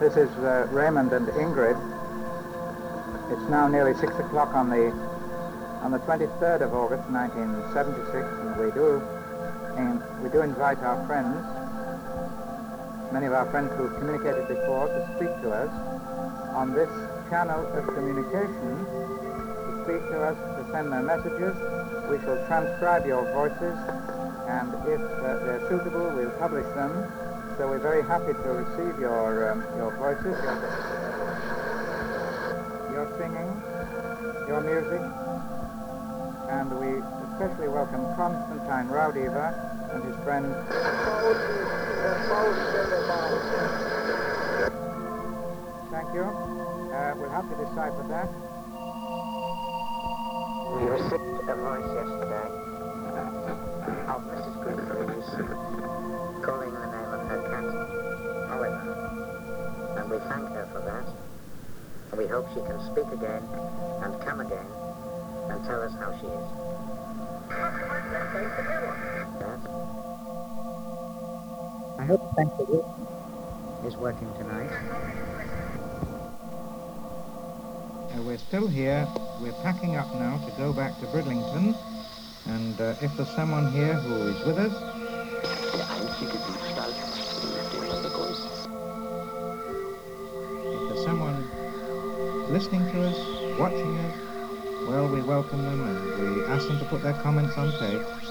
This is uh, Raymond and Ingrid. It's now nearly six o'clock on the on the 23rd of August, 1976, and we do and we do invite our friends, many of our friends who've communicated before, to speak to us on this channel of communication, to speak to us, to send their messages. We shall transcribe your voices, and if uh, they're suitable, we'll publish them. So we're very happy to receive your um, your voices, your, your singing, your music, and we especially welcome Constantine Raudive and his friend. Thank you. Uh, we'll have to decipher that. We received a voice yesterday of Mrs. Greenleaf's calling And we thank her for that. And we hope she can speak again and come again and tell us how she is. I hope thank you is working tonight. Uh, we're still here. We're packing up now to go back to Bridlington. And uh, if there's someone here who is with us, listening to us, watching us, well, we welcome them and we ask them to put their comments on tape.